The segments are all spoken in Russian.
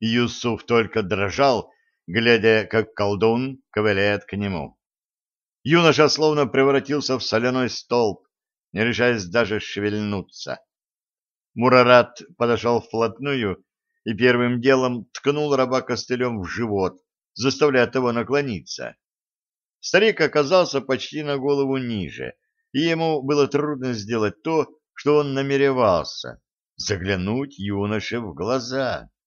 Юсуф только дрожал, глядя, как колдун ковыляет к нему. Юноша словно превратился в соляной столб, не решаясь даже шевельнуться. Мурарат подошел вплотную и первым делом ткнул раба костылем в живот, заставляя того наклониться. Старик оказался почти на голову ниже, и ему было трудно сделать то, что он намеревался — заглянуть юноше в глаза. —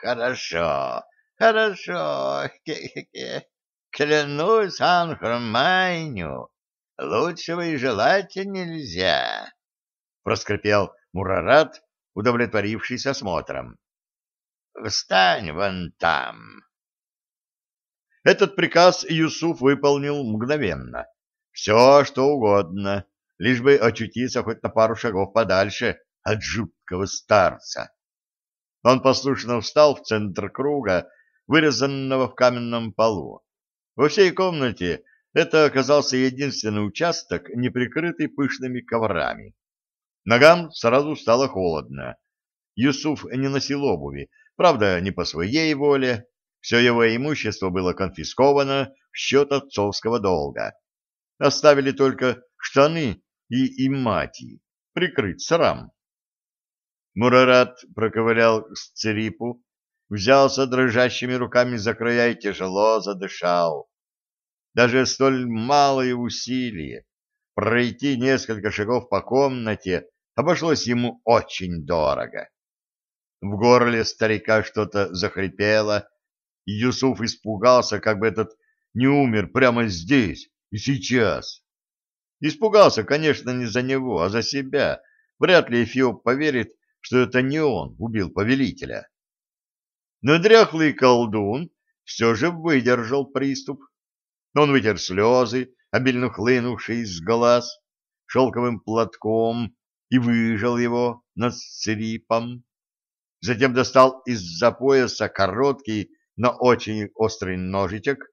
Хорошо, хорошо, клянусь Анхромайню, лучшего и желать нельзя, — проскрипел Мурарат, удовлетворившись осмотром. — Встань вон там. Этот приказ Юсуф выполнил мгновенно. Все, что угодно, лишь бы очутиться хоть на пару шагов подальше от жуткого старца. Он послушно встал в центр круга, вырезанного в каменном полу. Во всей комнате это оказался единственный участок, не прикрытый пышными коврами. Ногам сразу стало холодно. Юсуф не носил обуви, правда, не по своей воле. Все его имущество было конфисковано в счет отцовского долга. Оставили только штаны и имати, прикрыть срам. Мурарат проковырял сцерипу, взялся дрожащими руками за края и тяжело задышал. Даже столь малое усилие пройти несколько шагов по комнате обошлось ему очень дорого. В горле старика что-то захрипело, и Юсуф испугался, как бы этот не умер прямо здесь и сейчас. Испугался, конечно, не за него, а за себя. Вряд ли Эфиоп поверит, что это не он убил повелителя. Но дряхлый колдун все же выдержал приступ. Он вытер слезы, обильно хлынувшие из глаз, шелковым платком и выжал его над срипом. Затем достал из-за пояса короткий, но очень острый ножичек,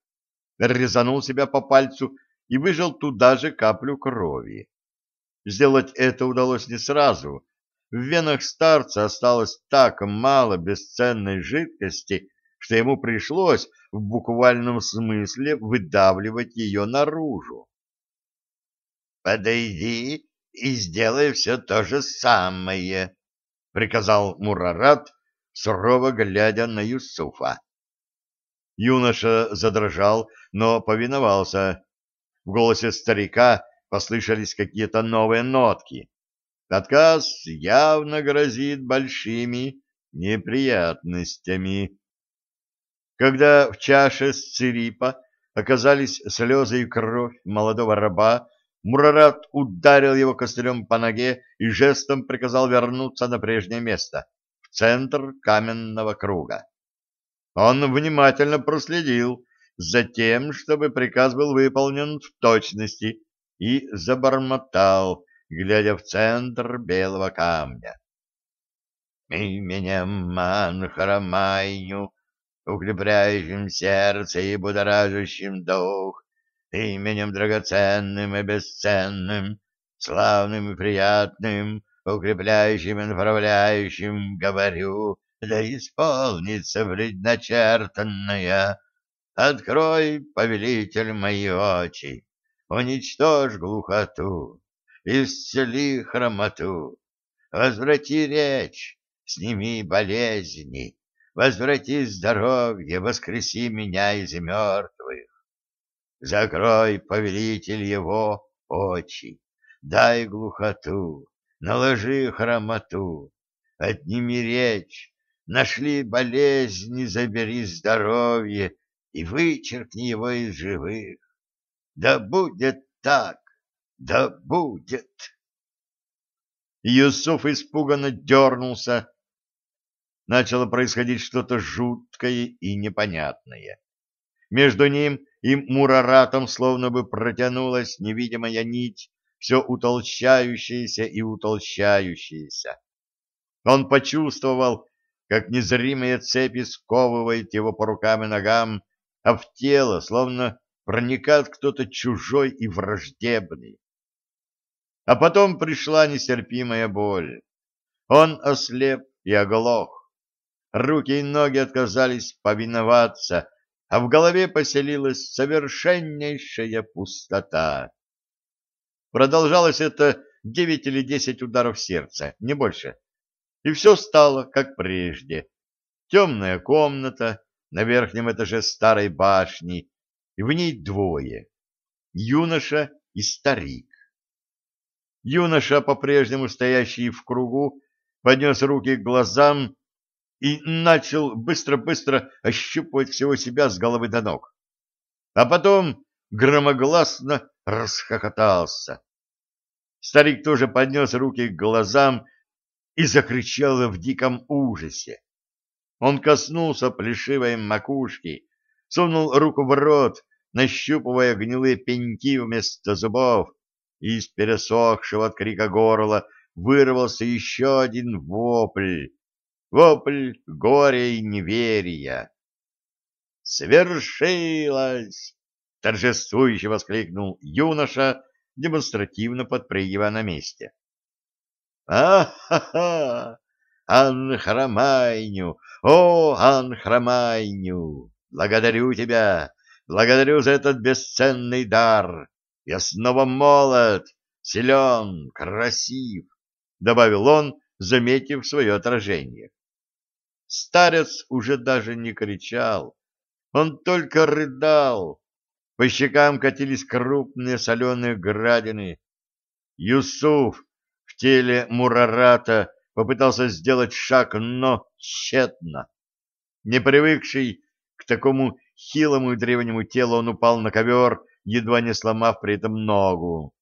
резанул себя по пальцу и выжал туда же каплю крови. Сделать это удалось не сразу. В венах старца осталось так мало бесценной жидкости, что ему пришлось в буквальном смысле выдавливать ее наружу. «Подойди и сделай все то же самое», — приказал Мурарат, сурово глядя на Юсуфа. Юноша задрожал, но повиновался. В голосе старика послышались какие-то новые нотки. Отказ явно грозит большими неприятностями. Когда в чаше с цирипа оказались слезы и кровь молодого раба, Мурарат ударил его костылем по ноге и жестом приказал вернуться на прежнее место, в центр каменного круга. Он внимательно проследил за тем, чтобы приказ был выполнен в точности, и забормотал, глядя в центр белого камня. «Именем Манхарамайню, укрепляющим сердце и будоражащим дух, именем драгоценным и бесценным, славным и приятным, укрепляющим и направляющим, говорю, да исполнится предначертанное. Открой, повелитель, мои очи, уничтожь глухоту, исцели хромоту, возврати речь, сними болезни, возврати здоровье, воскреси меня из мертвых. Закрой, повелитель его, очи, дай глухоту, наложи хромоту, отними речь, нашли болезни, забери здоровье и вычеркни его из живых. Да будет так, да будет. Юсуф испуганно дернулся. Начало происходить что-то жуткое и непонятное. Между ним и Мураратом словно бы протянулась невидимая нить, все утолщающаяся и утолщающаяся. Он почувствовал, как незримые цепи сковывают его по рукам и ногам, а в тело словно проникает кто-то чужой и враждебный. А потом пришла нестерпимая боль. Он ослеп и оглох. руки и ноги отказались повиноваться, а в голове поселилась совершеннейшая пустота. Продолжалось это девять или десять ударов сердца, не больше. И все стало, как прежде. Темная комната на верхнем этаже старой башни, и в ней двое — юноша и старик. Юноша, по-прежнему стоящий в кругу, поднес руки к глазам и начал быстро-быстро ощупывать всего себя с головы до ног. А потом громогласно расхохотался. Старик тоже поднес руки к глазам и закричал в диком ужасе. Он коснулся плешивой макушки, сунул руку в рот, нащупывая гнилые пеньки вместо зубов, и из пересохшего от крика горла вырвался еще один вопль. Вопль горя и неверия. «Свершилось!» — торжествующе воскликнул юноша, демонстративно подпрыгивая на месте. «А-ха-ха! Анхрамайню! О, Анхрамайню! Благодарю тебя! Благодарю за этот бесценный дар! Я снова молод, силен, красив!» — добавил он, заметив свое отражение. Старец уже даже не кричал, он только рыдал. По щекам катились крупные соленые градины. Юсуф в теле Мурарата попытался сделать шаг, но тщетно. Не привыкший к такому хилому и древнему телу, он упал на ковер, едва не сломав при этом ногу.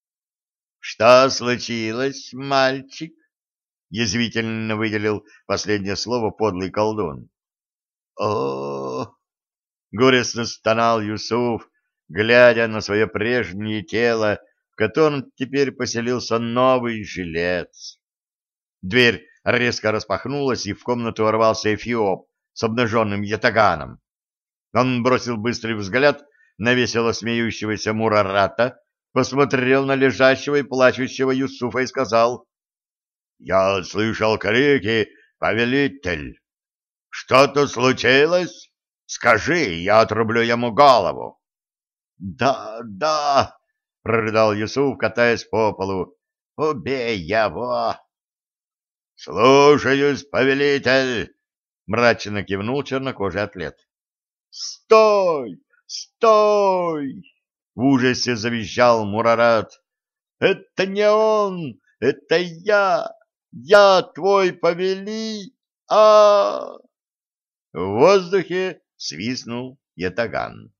— Что случилось, мальчик? — язвительно выделил последнее слово подлый колдун. — О! — горестно стонал Юсуф, глядя на свое прежнее тело, в котором теперь поселился новый жилец. Дверь резко распахнулась, и в комнату ворвался Эфиоп с обнаженным ятаганом. Он бросил быстрый взгляд на весело смеющегося Мурарата, посмотрел на лежащего и плачущего Юсуфа и сказал, «Я слышал крики, повелитель. Что-то случилось? Скажи, я отрублю ему голову». «Да, да!» — прорыдал Юсуф, катаясь по полу. «Убей его!» «Слушаюсь, повелитель!» — мрачно кивнул чернокожий атлет. «Стой! Стой!» — в ужасе завизжал Мурарат. «Это не он! Это я! Я твой повели! а В воздухе свистнул ятаган.